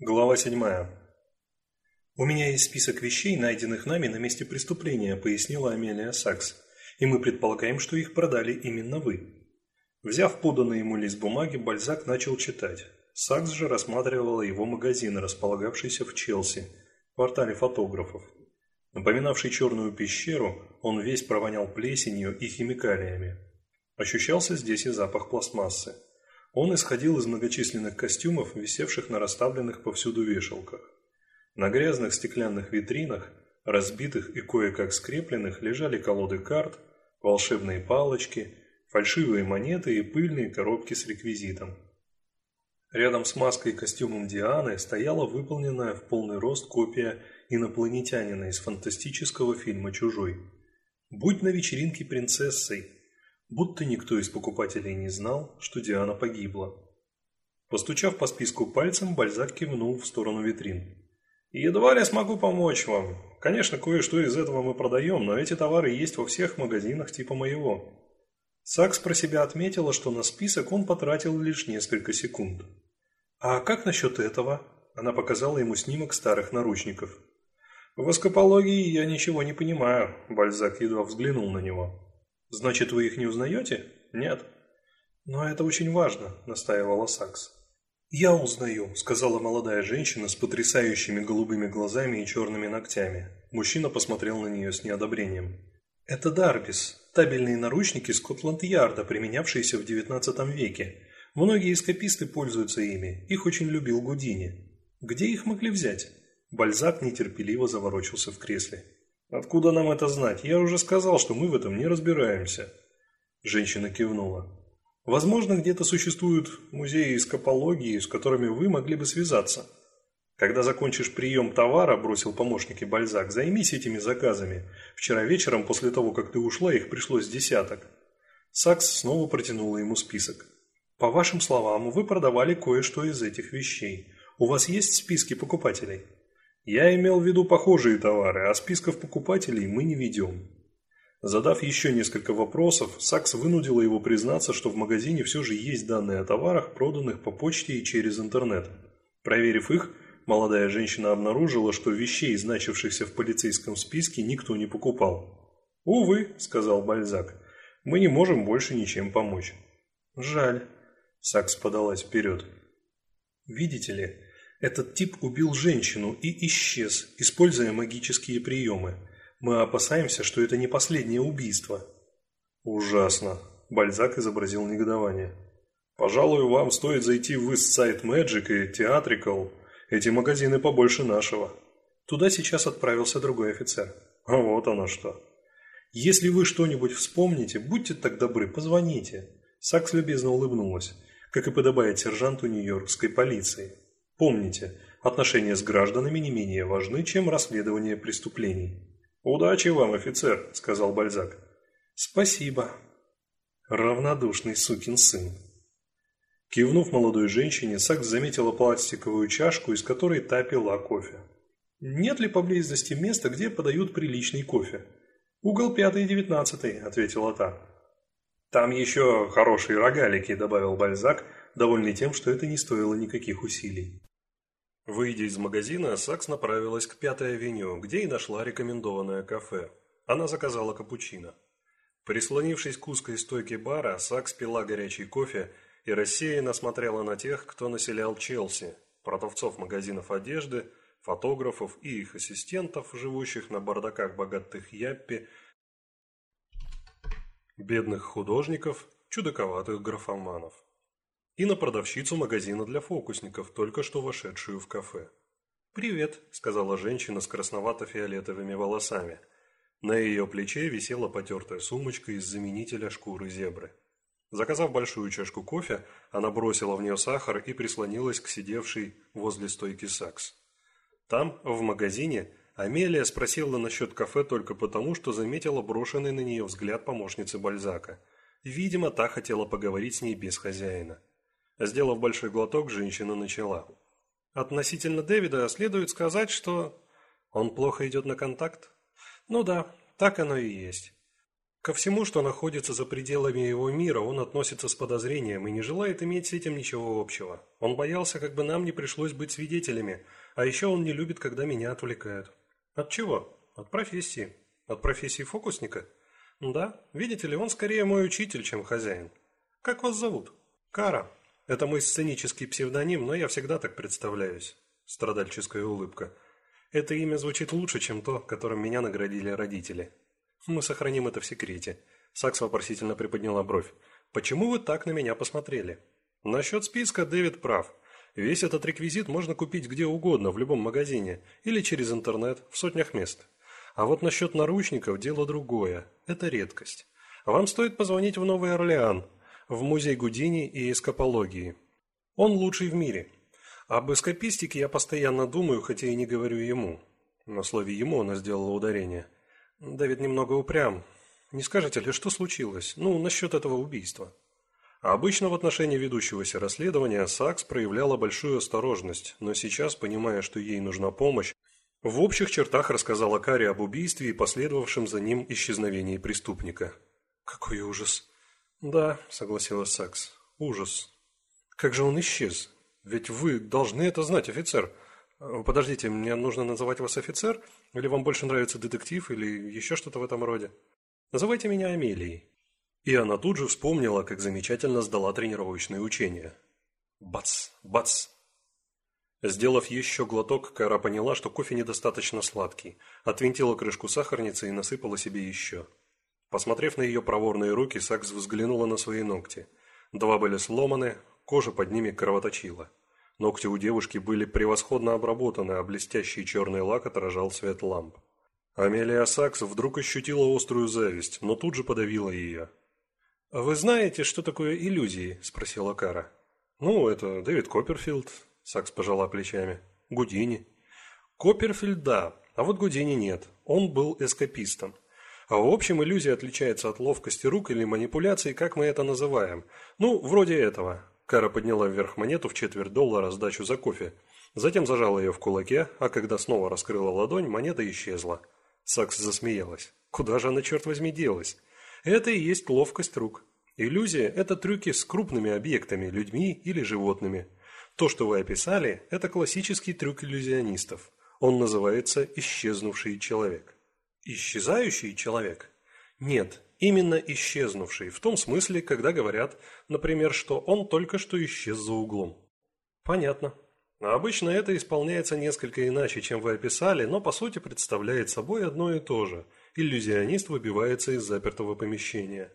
Глава 7. «У меня есть список вещей, найденных нами на месте преступления», – пояснила Амелия Сакс. «И мы предполагаем, что их продали именно вы». Взяв поданный ему лист бумаги, Бальзак начал читать. Сакс же рассматривала его магазин, располагавшийся в Челси, в квартале фотографов. Напоминавший черную пещеру, он весь провонял плесенью и химикалиями. Ощущался здесь и запах пластмассы. Он исходил из многочисленных костюмов, висевших на расставленных повсюду вешалках. На грязных стеклянных витринах, разбитых и кое-как скрепленных, лежали колоды карт, волшебные палочки, фальшивые монеты и пыльные коробки с реквизитом. Рядом с маской и костюмом Дианы стояла выполненная в полный рост копия инопланетянина из фантастического фильма «Чужой». «Будь на вечеринке принцессой», будто никто из покупателей не знал, что Диана погибла. Постучав по списку пальцем, Бальзак кивнул в сторону витрин. «Едва ли смогу помочь вам. Конечно, кое-что из этого мы продаем, но эти товары есть во всех магазинах типа моего». Сакс про себя отметила, что на список он потратил лишь несколько секунд. «А как насчет этого?» Она показала ему снимок старых наручников. «В эскапологии я ничего не понимаю», – Бальзак едва взглянул на него. «Значит, вы их не узнаете?» «Нет». «Но это очень важно», – настаивала Сакс. «Я узнаю», – сказала молодая женщина с потрясающими голубыми глазами и черными ногтями. Мужчина посмотрел на нее с неодобрением. «Это Дарбис, табельные наручники Скотланд-Ярда, применявшиеся в XIX веке. Многие эскаписты пользуются ими, их очень любил Гудини. Где их могли взять?» Бальзак нетерпеливо заворочился в кресле. «Откуда нам это знать? Я уже сказал, что мы в этом не разбираемся». Женщина кивнула. «Возможно, где-то существуют музеи эскапологии, с которыми вы могли бы связаться. Когда закончишь прием товара, бросил помощник и Бальзак, займись этими заказами. Вчера вечером, после того, как ты ушла, их пришлось десяток». Сакс снова протянула ему список. «По вашим словам, вы продавали кое-что из этих вещей. У вас есть списки покупателей?» Я имел в виду похожие товары, а списков покупателей мы не ведем. Задав еще несколько вопросов, Сакс вынудила его признаться, что в магазине все же есть данные о товарах, проданных по почте и через интернет. Проверив их, молодая женщина обнаружила, что вещей, значившихся в полицейском списке, никто не покупал. «Увы», – сказал Бальзак, – «мы не можем больше ничем помочь». «Жаль», – Сакс подалась вперед. «Видите ли, этот тип убил женщину и исчез, используя магические приемы. Мы опасаемся, что это не последнее убийство». «Ужасно», – Бальзак изобразил негодование. «Пожалуй, вам стоит зайти в Side Magic и Theatrical. Эти магазины побольше нашего». Туда сейчас отправился другой офицер. А вот оно что. «Если вы что-нибудь вспомните, будьте так добры, позвоните». Сакс любезно улыбнулась, как и подобает сержанту нью-йоркской полиции. Помните, отношения с гражданами не менее важны, чем расследование преступлений. «Удачи вам, офицер», – сказал Бальзак. «Спасибо». Равнодушный сукин сын. Кивнув молодой женщине, Сакс заметила пластиковую чашку, из которой та пила кофе. «Нет ли поблизости места, где подают приличный кофе?» «Угол пятый и девятнадцатый», – ответила та. «Там еще хорошие рогалики», – добавил Бальзак, довольный тем, что это не стоило никаких усилий. Выйдя из магазина, Сакс направилась к Пятой авеню, где и нашла рекомендованное кафе. Она заказала капучино. Прислонившись к узкой стойке бара, Сакс пила горячий кофе и рассеянно смотрела на тех, кто населял Челси, продавцов магазинов одежды, фотографов и их ассистентов, живущих на бардаках богатых яппи, бедных художников, чудаковатых графоманов и на продавщицу магазина для фокусников, только что вошедшую в кафе. «Привет», – сказала женщина с красновато-фиолетовыми волосами. На ее плече висела потертая сумочка из заменителя шкуры зебры. Заказав большую чашку кофе, она бросила в нее сахар и прислонилась к сидевшей возле стойки Сакс. Там, в магазине, Амелия спросила насчет кафе только потому, что заметила брошенный на нее взгляд помощницы Бальзака. Видимо, та хотела поговорить с ней без хозяина. Сделав большой глоток, женщина начала. Относительно Дэвида следует сказать, что... Он плохо идет на контакт? Ну да, так оно и есть. Ко всему, что находится за пределами его мира, он относится с подозрением и не желает иметь с этим ничего общего. Он боялся, как бы нам не пришлось быть свидетелями, а еще он не любит, когда меня отвлекают. От чего? От профессии. От профессии фокусника? Да, видите ли, он скорее мой учитель, чем хозяин. Как вас зовут? Кара. Это мой сценический псевдоним, но я всегда так представляюсь. Страдальческая улыбка. Это имя звучит лучше, чем то, которым меня наградили родители. Мы сохраним это в секрете. Сакс вопросительно приподняла бровь. Почему вы так на меня посмотрели? Насчет списка Дэвид прав. Весь этот реквизит можно купить где угодно, в любом магазине, или через интернет, в сотнях мест. А вот насчет наручников дело другое. Это редкость. Вам стоит позвонить в Новый Орлеан, в музей Гудини и эскапологии. Он лучший в мире. Об эскапистике я постоянно думаю, хотя и не говорю ему. На слове «ему» она сделала ударение. Дэвид немного упрям. Не скажете ли, что случилось? Ну, насчет этого убийства. А обычно в отношении ведущегося расследования Сакс проявляла большую осторожность, но сейчас, понимая, что ей нужна помощь, в общих чертах рассказала Каре об убийстве и последовавшем за ним исчезновении преступника. «Какой ужас!» «Да», — согласилась Сакс, — «ужас. Как же он исчез? Ведь вы должны это знать, офицер. Подождите, мне нужно называть вас офицер? Или вам больше нравится детектив, или еще что-то в этом роде? Называйте меня Амелией». И она тут же вспомнила, как замечательно сдала тренировочные учения. Бац, бац. Сделав еще глоток, Кара поняла, что кофе недостаточно сладкий, отвинтила крышку сахарницы и насыпала себе еще. Посмотрев на ее проворные руки, Сакс взглянула на свои ногти. Два были сломаны, кожа под ними кровоточила. Ногти у девушки были превосходно обработаны, а блестящий черный лак отражал свет ламп. Амелия Сакс вдруг ощутила острую зависть, но тут же подавила ее. «Вы знаете, что такое иллюзии?» – спросила Кара. «Ну, это Дэвид Копперфилд», – Сакс пожала плечами. «Гудини». «Копперфилд – да, а вот Гудини нет. Он был эскапистом. А в общем, иллюзия отличается от ловкости рук или манипуляций, как мы это называем. Ну, вроде этого». Кара подняла вверх монету в четверть доллара сдачу за кофе. Затем зажала ее в кулаке, а когда снова раскрыла ладонь, монета исчезла. Сакс засмеялась. «Куда же она, черт возьми, делась?» Это и есть ловкость рук. Иллюзия – это трюки с крупными объектами, людьми или животными. То, что вы описали, это классический трюк иллюзионистов. Он называется «исчезнувший человек». Исчезающий человек? Нет, именно исчезнувший, в том смысле, когда говорят, например, что он только что исчез за углом. Понятно. Обычно это исполняется несколько иначе, чем вы описали, но по сути представляет собой одно и то же – иллюзионист выбивается из запертого помещения.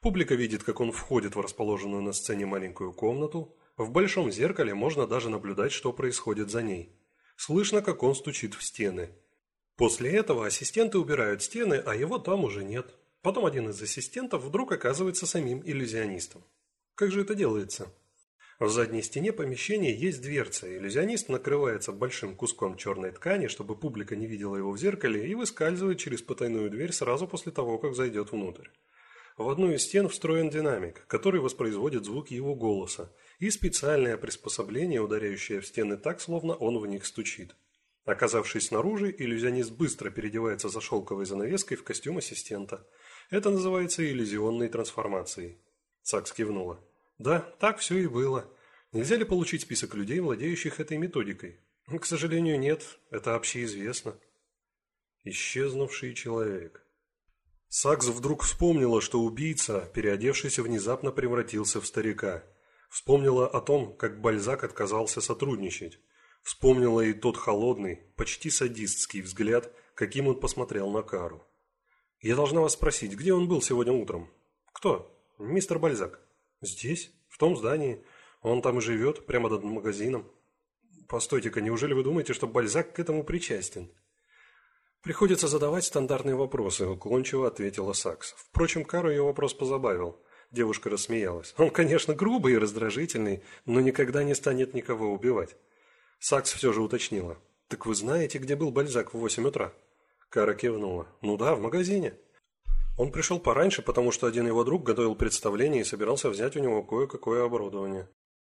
Публика видит, как он входит в расположенную на сцене маленькую комнату. В большом зеркале можно даже наблюдать, что происходит за ней. Слышно, как он стучит в стены. После этого ассистенты убирают стены, а его там уже нет. Потом один из ассистентов вдруг оказывается самим иллюзионистом. Как же это делается? В задней стене помещения есть дверца. Иллюзионист накрывается большим куском черной ткани, чтобы публика не видела его в зеркале, и выскальзывает через потайную дверь сразу после того, как зайдет внутрь. В одну из стен встроен динамик, который воспроизводит звук его голоса, и специальное приспособление, ударяющее в стены так, словно он в них стучит. Оказавшись снаружи, иллюзионист быстро переодевается за шелковой занавеской в костюм ассистента. Это называется иллюзионной трансформацией. Сакс кивнула. Да, так все и было. Нельзя ли получить список людей, владеющих этой методикой? К сожалению, нет. Это общеизвестно. Исчезнувший человек. Сакс вдруг вспомнила, что убийца, переодевшийся, внезапно превратился в старика. Вспомнила о том, как Бальзак отказался сотрудничать. Вспомнила и тот холодный, почти садистский взгляд, каким он посмотрел на Кару. «Я должна вас спросить, где он был сегодня утром?» «Кто?» «Мистер Бальзак». «Здесь? В том здании? Он там и живет, прямо над магазином?» «Постойте-ка, неужели вы думаете, что Бальзак к этому причастен?» «Приходится задавать стандартные вопросы», – уклончиво ответила Сакс. Впрочем, Кару ее вопрос позабавил. Девушка рассмеялась. «Он, конечно, грубый и раздражительный, но никогда не станет никого убивать». Сакс все же уточнила. «Так вы знаете, где был Бальзак в восемь утра?» Кара кивнула. «Ну да, в магазине». Он пришел пораньше, потому что один его друг готовил представление и собирался взять у него кое-какое оборудование.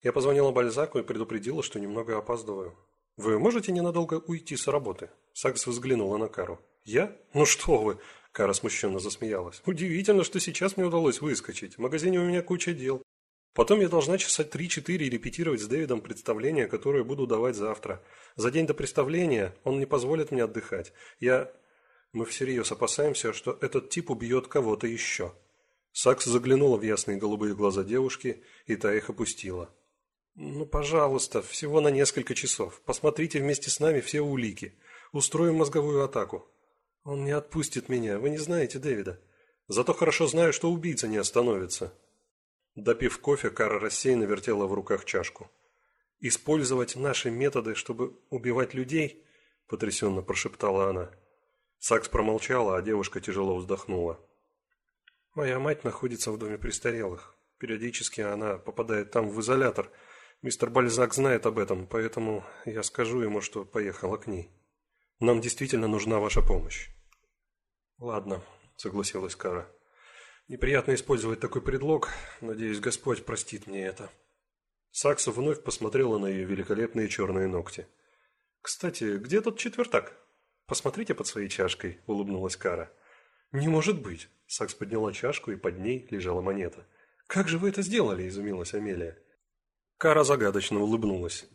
Я позвонила Бальзаку и предупредила, что немного опаздываю. «Вы можете ненадолго уйти с работы?» Сакс взглянула на Кару. «Я? Ну что вы! Кара смущенно засмеялась. «Удивительно, что сейчас мне удалось выскочить. В магазине у меня куча дел. Потом я должна часа три-четыре репетировать с Дэвидом представление, которое буду давать завтра. За день до представления он не позволит мне отдыхать. Я... Мы всерьез опасаемся, что этот тип убьет кого-то еще». Сакс заглянула в ясные голубые глаза девушки, и та их опустила. «Ну, пожалуйста, всего на несколько часов. Посмотрите вместе с нами все улики. Устроим мозговую атаку. Он не отпустит меня, вы не знаете Дэвида. Зато хорошо знаю, что убийца не остановится». Допив кофе, Кара рассеянно вертела в руках чашку. «Использовать наши методы, чтобы убивать людей?» – потрясенно прошептала она. Сакс промолчала, а девушка тяжело вздохнула. «Моя мать находится в доме престарелых. Периодически она попадает там в изолятор – Мистер Бальзак знает об этом, поэтому я скажу ему, что поехала к ней. Нам действительно нужна ваша помощь. Ладно, согласилась Кара. Неприятно использовать такой предлог. Надеюсь, Господь простит мне это. Сакса вновь посмотрела на ее великолепные черные ногти. «Кстати, где тот четвертак?» «Посмотрите под своей чашкой», – улыбнулась Кара. «Не может быть!» – Сакс подняла чашку, и под ней лежала монета. «Как же вы это сделали?» – изумилась Амелия. Кара загадочно улыбнулась.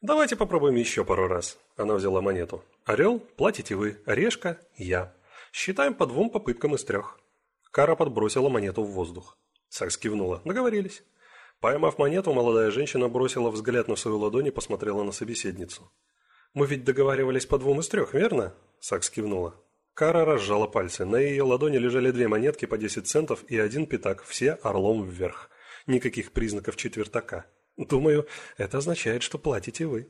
«Давайте попробуем еще пару раз». Она взяла монету. «Орел, платите вы. Орешка – я. Считаем по двум попыткам из трех». Кара подбросила монету в воздух. Сакс кивнула. «Договорились». Поймав монету, молодая женщина бросила взгляд на свою ладонь и посмотрела на собеседницу. «Мы ведь договаривались по двум из трех, верно?» Сакс кивнула. Кара разжала пальцы. На ее ладони лежали две монетки по 10 центов и один пятак, все орлом вверх. Никаких признаков четвертака. Думаю, это означает, что платите вы.